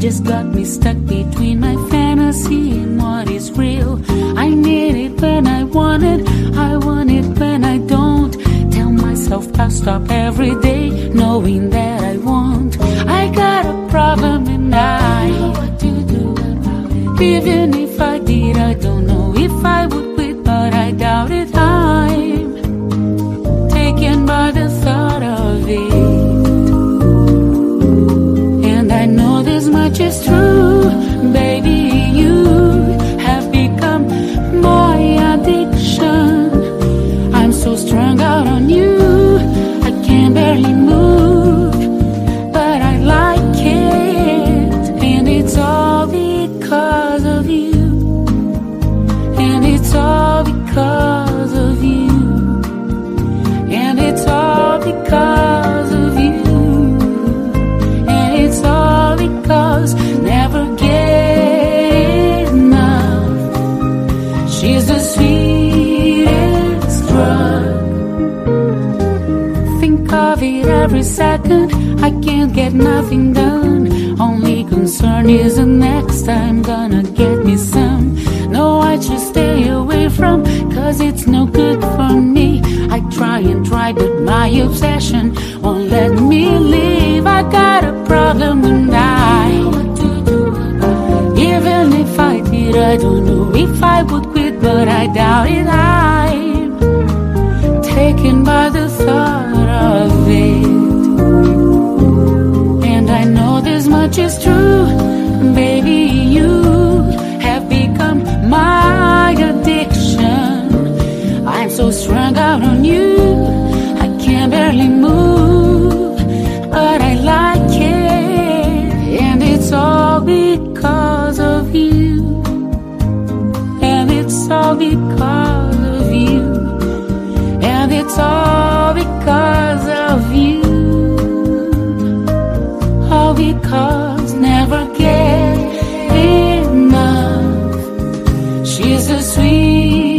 Just got me stuck between my fantasy and what is real. Every day, every second. I can't get nothing done. Only concern is the next time gonna get me some. No, I should stay away from, cause it's no good for me. I try and try, but my obsession won't let me leave. I got a problem and I what to do. even if I did, I don't know if I would quit, but I doubt it. I'm so strung out on you, I can barely move, but I like it, and it's all because of you, and it's all because of you, and it's all because of you, all because never get enough. She's the sweetest